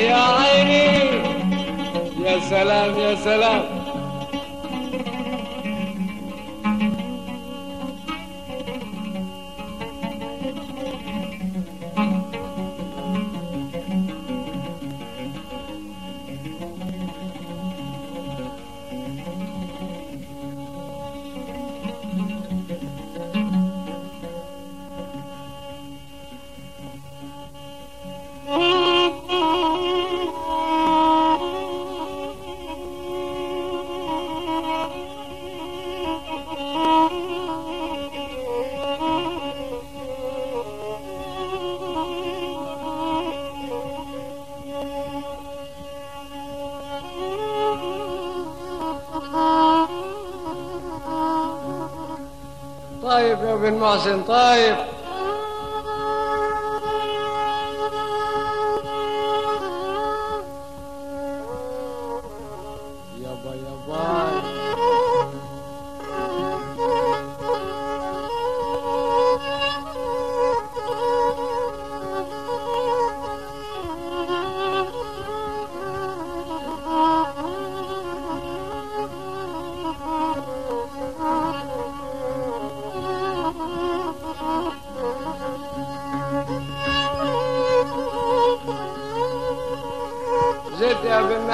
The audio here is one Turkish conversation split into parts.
ya ayni Ya selam ya selam. طيب يا بن محسن طيب.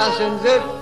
passengers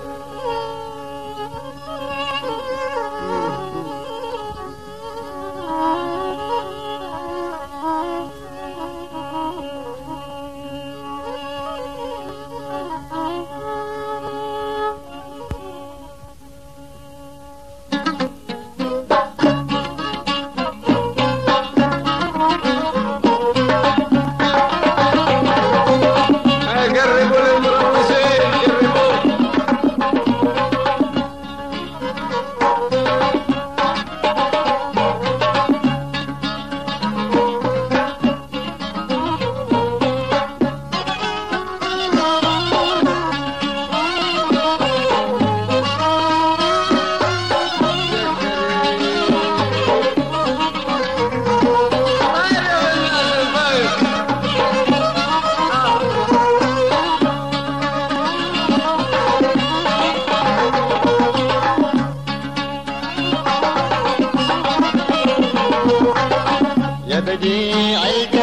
Yabedi, I.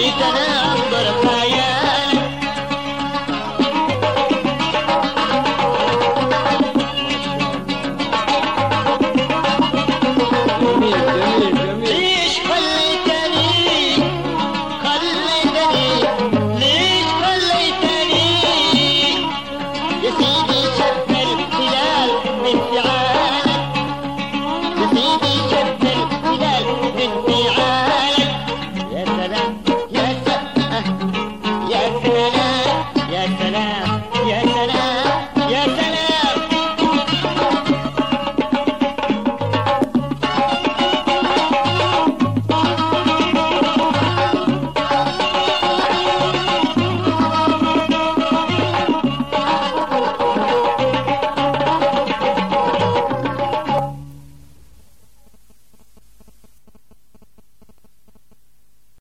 いたな